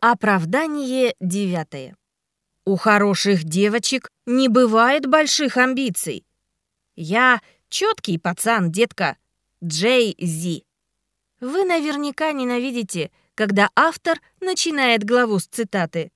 Оправдание девятое. У хороших девочек не бывает больших амбиций. Я четкий пацан, детка. Джей Зи. Вы наверняка ненавидите, когда автор начинает главу с цитаты.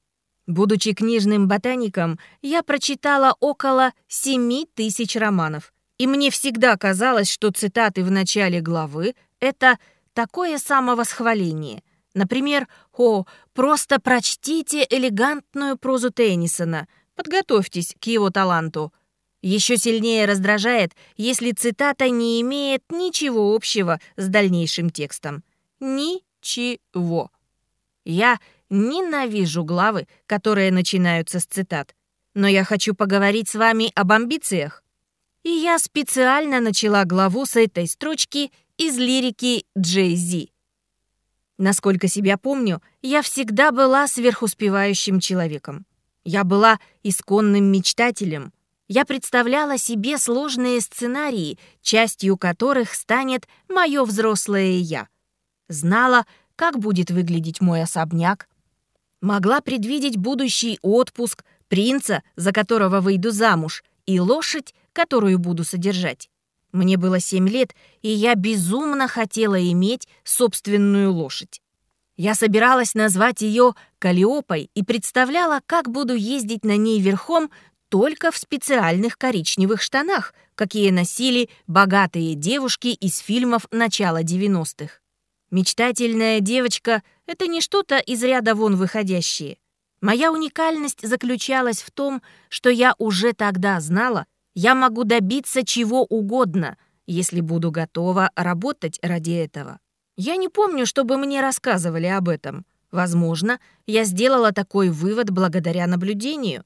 Будучи книжным ботаником, я прочитала около 7 тысяч романов. И мне всегда казалось, что цитаты в начале главы — это такое самовосхваление. Например, «О, просто прочтите элегантную прозу Теннисона, подготовьтесь к его таланту». Еще сильнее раздражает, если цитата не имеет ничего общего с дальнейшим текстом. Ничего. Я ненавижу главы, которые начинаются с цитат. Но я хочу поговорить с вами об амбициях. И я специально начала главу с этой строчки из лирики Джей Зи. Насколько себя помню, я всегда была сверхуспевающим человеком. Я была исконным мечтателем. Я представляла себе сложные сценарии, частью которых станет мое взрослое «я». Знала, как будет выглядеть мой особняк. Могла предвидеть будущий отпуск, принца, за которого выйду замуж, и лошадь, которую буду содержать. Мне было семь лет, и я безумно хотела иметь собственную лошадь. Я собиралась назвать ее Калиопой и представляла, как буду ездить на ней верхом только в специальных коричневых штанах, какие носили богатые девушки из фильмов начала 90-х. Мечтательная девочка — это не что-то из ряда вон выходящее. Моя уникальность заключалась в том, что я уже тогда знала, я могу добиться чего угодно, если буду готова работать ради этого. Я не помню, чтобы мне рассказывали об этом. Возможно, я сделала такой вывод благодаря наблюдению.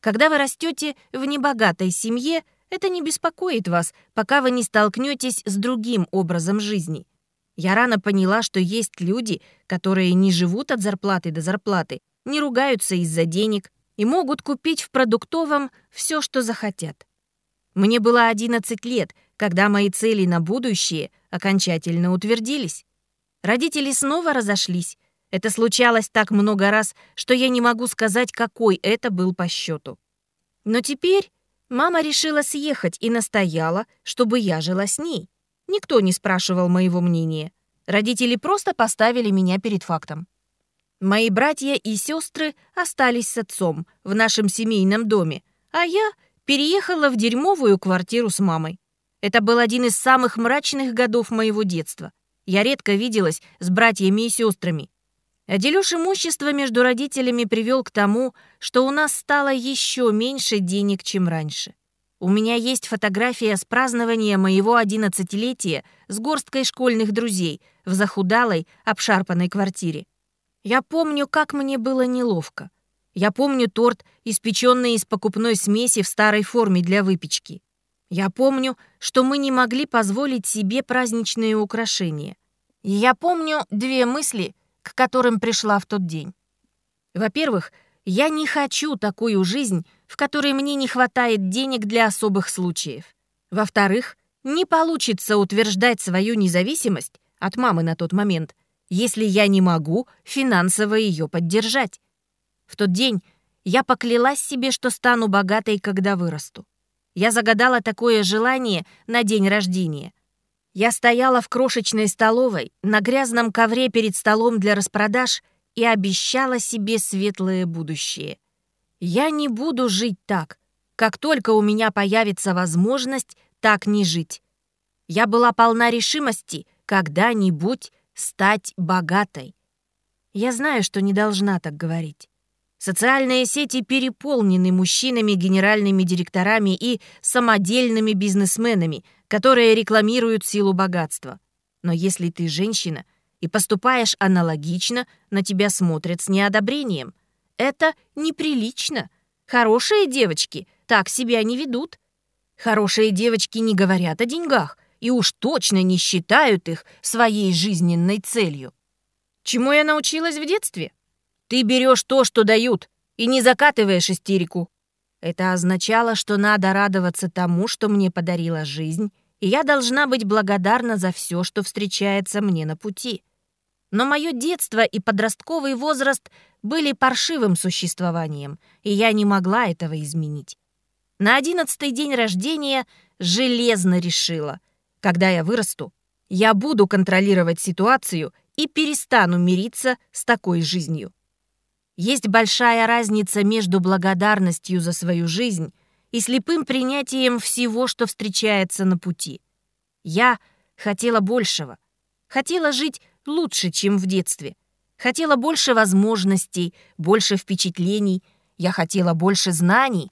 Когда вы растете в небогатой семье, это не беспокоит вас, пока вы не столкнетесь с другим образом жизни. Я рано поняла, что есть люди, которые не живут от зарплаты до зарплаты, не ругаются из-за денег и могут купить в продуктовом все, что захотят. Мне было 11 лет, когда мои цели на будущее окончательно утвердились. Родители снова разошлись. Это случалось так много раз, что я не могу сказать, какой это был по счету. Но теперь мама решила съехать и настояла, чтобы я жила с ней. Никто не спрашивал моего мнения. Родители просто поставили меня перед фактом. Мои братья и сестры остались с отцом в нашем семейном доме, а я переехала в дерьмовую квартиру с мамой. Это был один из самых мрачных годов моего детства. Я редко виделась с братьями и сестрами. А дележ имущества между родителями привел к тому, что у нас стало еще меньше денег, чем раньше. У меня есть фотография с празднования моего одиннадцатилетия с горсткой школьных друзей в захудалой, обшарпанной квартире. Я помню, как мне было неловко. Я помню торт, испеченный из покупной смеси в старой форме для выпечки. Я помню, что мы не могли позволить себе праздничные украшения. И я помню две мысли, к которым пришла в тот день. Во-первых, я не хочу такую жизнь, в которой мне не хватает денег для особых случаев. Во-вторых, не получится утверждать свою независимость от мамы на тот момент, если я не могу финансово ее поддержать. В тот день я поклялась себе, что стану богатой, когда вырасту. Я загадала такое желание на день рождения. Я стояла в крошечной столовой, на грязном ковре перед столом для распродаж и обещала себе светлое будущее. Я не буду жить так. Как только у меня появится возможность так не жить. Я была полна решимости когда-нибудь стать богатой. Я знаю, что не должна так говорить. Социальные сети переполнены мужчинами, генеральными директорами и самодельными бизнесменами, которые рекламируют силу богатства. Но если ты женщина и поступаешь аналогично, на тебя смотрят с неодобрением. Это неприлично. Хорошие девочки так себя не ведут. Хорошие девочки не говорят о деньгах и уж точно не считают их своей жизненной целью. Чему я научилась в детстве? Ты берешь то, что дают, и не закатываешь истерику. Это означало, что надо радоваться тому, что мне подарила жизнь, и я должна быть благодарна за все, что встречается мне на пути. Но мое детство и подростковый возраст были паршивым существованием, и я не могла этого изменить. На одиннадцатый день рождения железно решила, когда я вырасту, я буду контролировать ситуацию и перестану мириться с такой жизнью. Есть большая разница между благодарностью за свою жизнь и слепым принятием всего, что встречается на пути. Я хотела большего. Хотела жить лучше, чем в детстве. Хотела больше возможностей, больше впечатлений. Я хотела больше знаний,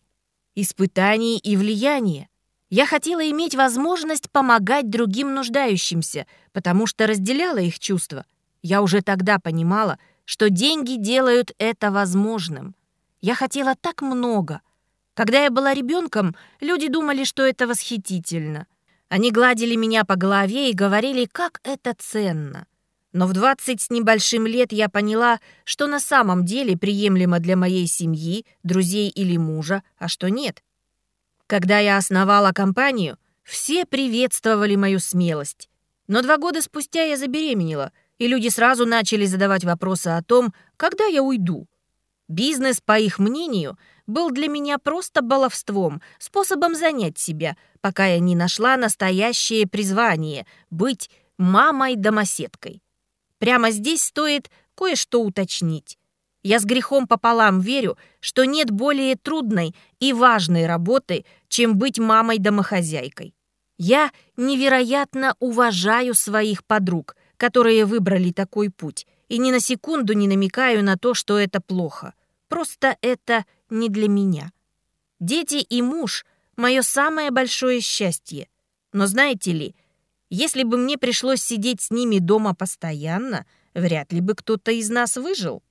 испытаний и влияния. Я хотела иметь возможность помогать другим нуждающимся, потому что разделяла их чувства. Я уже тогда понимала, что деньги делают это возможным. Я хотела так много. Когда я была ребенком, люди думали, что это восхитительно. Они гладили меня по голове и говорили, как это ценно. Но в 20 с небольшим лет я поняла, что на самом деле приемлемо для моей семьи, друзей или мужа, а что нет. Когда я основала компанию, все приветствовали мою смелость. Но два года спустя я забеременела, и люди сразу начали задавать вопросы о том, когда я уйду. Бизнес, по их мнению, был для меня просто баловством, способом занять себя, пока я не нашла настоящее призвание — быть мамой-домоседкой. Прямо здесь стоит кое-что уточнить. Я с грехом пополам верю, что нет более трудной и важной работы, чем быть мамой-домохозяйкой. Я невероятно уважаю своих подруг, которые выбрали такой путь, и ни на секунду не намекаю на то, что это плохо. Просто это не для меня. Дети и муж — мое самое большое счастье. Но знаете ли, если бы мне пришлось сидеть с ними дома постоянно, вряд ли бы кто-то из нас выжил.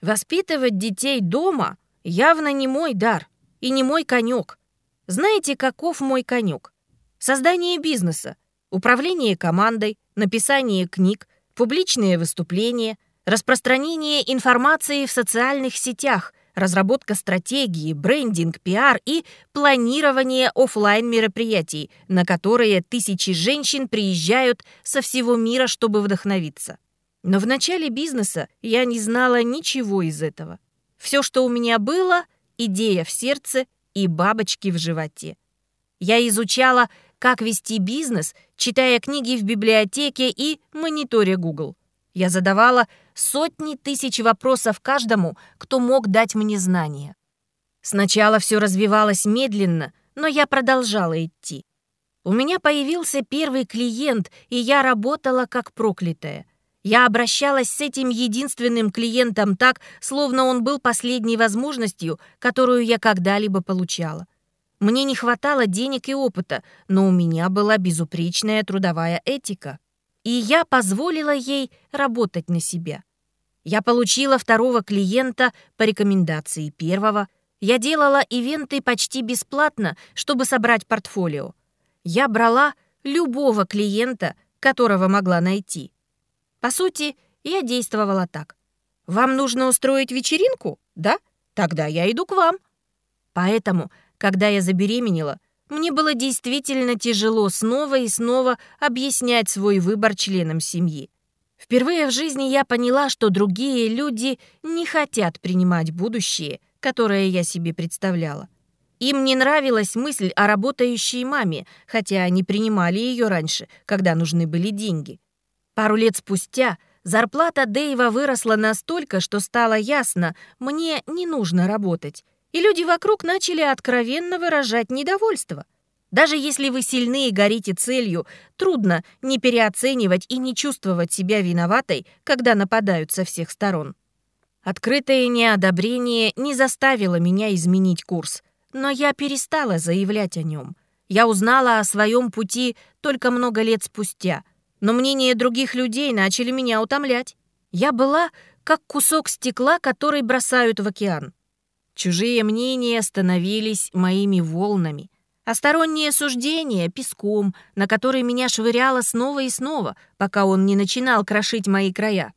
Воспитывать детей дома явно не мой дар и не мой конек. Знаете, каков мой конек? Создание бизнеса, управление командой, написание книг, публичные выступления, распространение информации в социальных сетях, разработка стратегии, брендинг, пиар и планирование офлайн мероприятий, на которые тысячи женщин приезжают со всего мира, чтобы вдохновиться. Но в начале бизнеса я не знала ничего из этого. Все, что у меня было — идея в сердце и бабочки в животе. Я изучала, как вести бизнес, читая книги в библиотеке и мониторя Google. Я задавала сотни тысяч вопросов каждому, кто мог дать мне знания. Сначала все развивалось медленно, но я продолжала идти. У меня появился первый клиент, и я работала как проклятая. Я обращалась с этим единственным клиентом так, словно он был последней возможностью, которую я когда-либо получала. Мне не хватало денег и опыта, но у меня была безупречная трудовая этика и я позволила ей работать на себя. Я получила второго клиента по рекомендации первого. Я делала ивенты почти бесплатно, чтобы собрать портфолио. Я брала любого клиента, которого могла найти. По сути, я действовала так. «Вам нужно устроить вечеринку? Да? Тогда я иду к вам». Поэтому, когда я забеременела, мне было действительно тяжело снова и снова объяснять свой выбор членам семьи. Впервые в жизни я поняла, что другие люди не хотят принимать будущее, которое я себе представляла. Им не нравилась мысль о работающей маме, хотя они принимали ее раньше, когда нужны были деньги. Пару лет спустя зарплата Дэйва выросла настолько, что стало ясно, мне не нужно работать, и люди вокруг начали откровенно выражать недовольство. Даже если вы сильны и горите целью, трудно не переоценивать и не чувствовать себя виноватой, когда нападают со всех сторон. Открытое неодобрение не заставило меня изменить курс, но я перестала заявлять о нем. Я узнала о своем пути только много лет спустя, но мнения других людей начали меня утомлять. Я была как кусок стекла, который бросают в океан. Чужие мнения становились моими волнами, а суждения — песком, на который меня швыряло снова и снова, пока он не начинал крошить мои края.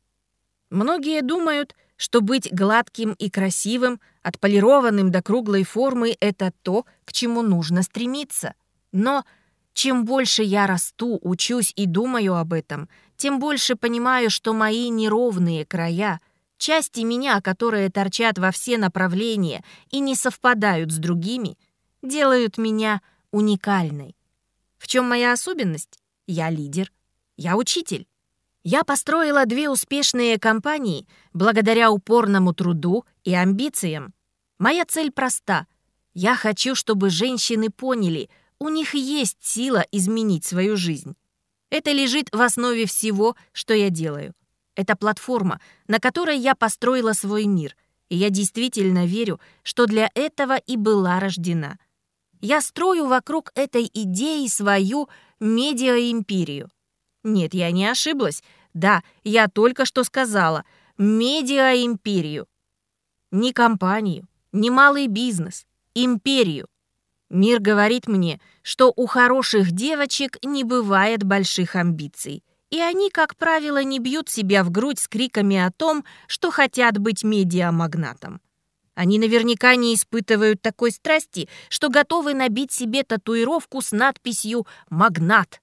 Многие думают, что быть гладким и красивым, отполированным до круглой формы — это то, к чему нужно стремиться. Но чем больше я расту, учусь и думаю об этом, тем больше понимаю, что мои неровные края, части меня, которые торчат во все направления и не совпадают с другими, делают меня уникальной. В чем моя особенность? Я лидер, я учитель. Я построила две успешные компании благодаря упорному труду и амбициям. Моя цель проста. Я хочу, чтобы женщины поняли, у них есть сила изменить свою жизнь. Это лежит в основе всего, что я делаю. Это платформа, на которой я построила свой мир, и я действительно верю, что для этого и была рождена. Я строю вокруг этой идеи свою медиаимперию. Нет, я не ошиблась. Да, я только что сказала медиаимперию. Не компанию, не малый бизнес, империю. Мир говорит мне, что у хороших девочек не бывает больших амбиций. И они, как правило, не бьют себя в грудь с криками о том, что хотят быть медиамагнатом. Они наверняка не испытывают такой страсти, что готовы набить себе татуировку с надписью «Магнат».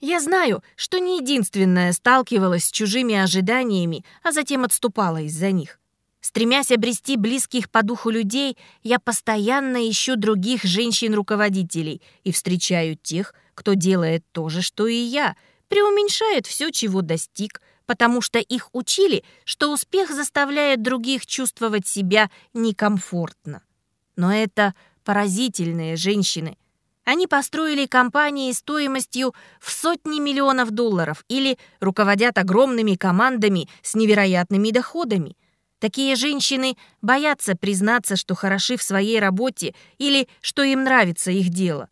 Я знаю, что не единственная сталкивалась с чужими ожиданиями, а затем отступала из-за них. Стремясь обрести близких по духу людей, я постоянно ищу других женщин-руководителей и встречаю тех, кто делает то же, что и я, преуменьшает все, чего достиг, потому что их учили, что успех заставляет других чувствовать себя некомфортно. Но это поразительные женщины. Они построили компании стоимостью в сотни миллионов долларов или руководят огромными командами с невероятными доходами – Такие женщины боятся признаться, что хороши в своей работе или что им нравится их дело.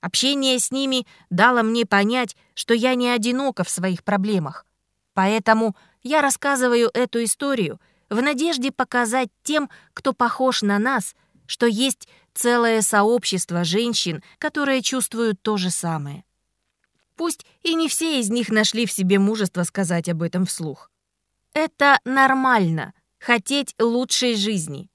Общение с ними дало мне понять, что я не одинока в своих проблемах. Поэтому я рассказываю эту историю в надежде показать тем, кто похож на нас, что есть целое сообщество женщин, которые чувствуют то же самое. Пусть и не все из них нашли в себе мужество сказать об этом вслух. Это нормально — хотеть лучшей жизни.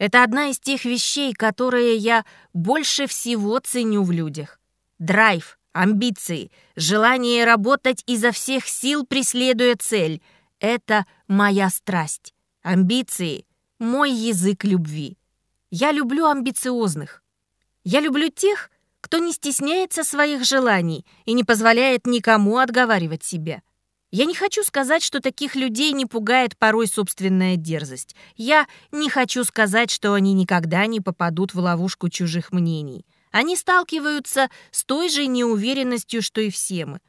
Это одна из тех вещей, которые я больше всего ценю в людях. Драйв, амбиции, желание работать изо всех сил, преследуя цель — это моя страсть. Амбиции — мой язык любви. Я люблю амбициозных. Я люблю тех, кто не стесняется своих желаний и не позволяет никому отговаривать себя. Я не хочу сказать, что таких людей не пугает порой собственная дерзость. Я не хочу сказать, что они никогда не попадут в ловушку чужих мнений. Они сталкиваются с той же неуверенностью, что и все мы.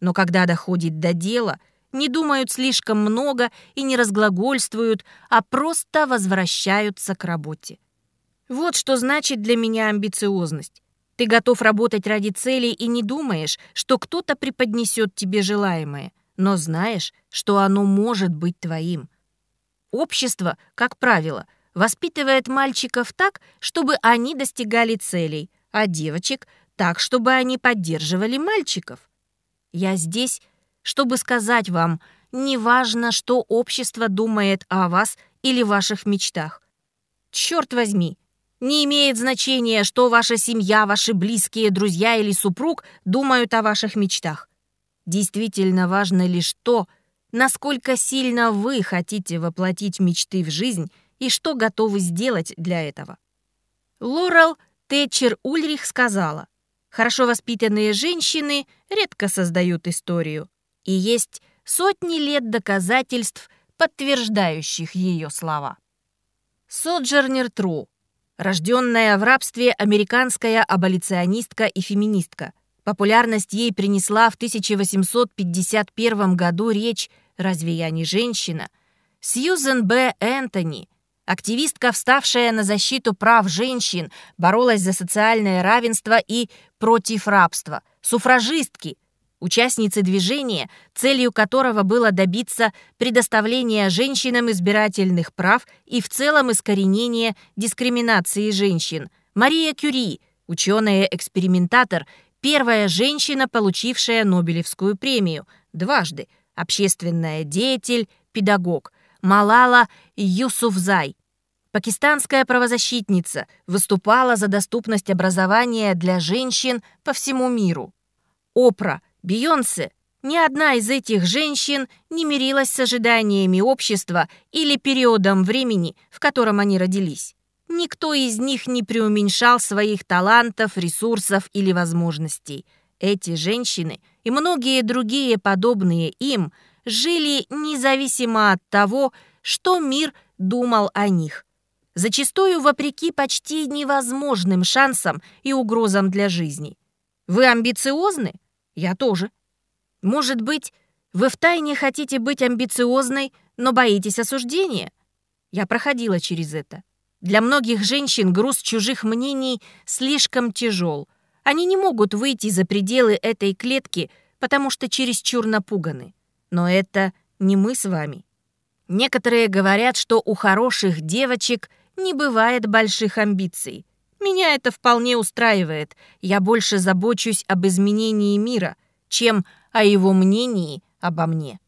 Но когда доходит до дела, не думают слишком много и не разглагольствуют, а просто возвращаются к работе. Вот что значит для меня амбициозность. Ты готов работать ради целей и не думаешь, что кто-то преподнесет тебе желаемое но знаешь, что оно может быть твоим. Общество, как правило, воспитывает мальчиков так, чтобы они достигали целей, а девочек так, чтобы они поддерживали мальчиков. Я здесь, чтобы сказать вам, неважно, что общество думает о вас или ваших мечтах. Черт возьми, не имеет значения, что ваша семья, ваши близкие, друзья или супруг думают о ваших мечтах. Действительно важно лишь то, насколько сильно вы хотите воплотить мечты в жизнь и что готовы сделать для этого. Лорел Тэтчер Ульрих сказала, «Хорошо воспитанные женщины редко создают историю, и есть сотни лет доказательств, подтверждающих ее слова». Соджернер Тру, рожденная в рабстве американская аболиционистка и феминистка, Популярность ей принесла в 1851 году речь «Разве я не женщина?» Сьюзен Б. Энтони, активистка, вставшая на защиту прав женщин, боролась за социальное равенство и против рабства, суфражистки, участницы движения, целью которого было добиться предоставления женщинам избирательных прав и в целом искоренения дискриминации женщин. Мария Кюри, ученая-экспериментатор, первая женщина, получившая Нобелевскую премию, дважды, общественная деятель, педагог, Малала Юсуфзай. Пакистанская правозащитница выступала за доступность образования для женщин по всему миру. Опра, Бейонсе, Ни одна из этих женщин не мирилась с ожиданиями общества или периодом времени, в котором они родились. Никто из них не преуменьшал своих талантов, ресурсов или возможностей. Эти женщины и многие другие подобные им жили независимо от того, что мир думал о них. Зачастую вопреки почти невозможным шансам и угрозам для жизни. Вы амбициозны? Я тоже. Может быть, вы втайне хотите быть амбициозной, но боитесь осуждения? Я проходила через это. Для многих женщин груз чужих мнений слишком тяжел. Они не могут выйти за пределы этой клетки, потому что чересчур напуганы. Но это не мы с вами. Некоторые говорят, что у хороших девочек не бывает больших амбиций. Меня это вполне устраивает. Я больше забочусь об изменении мира, чем о его мнении обо мне.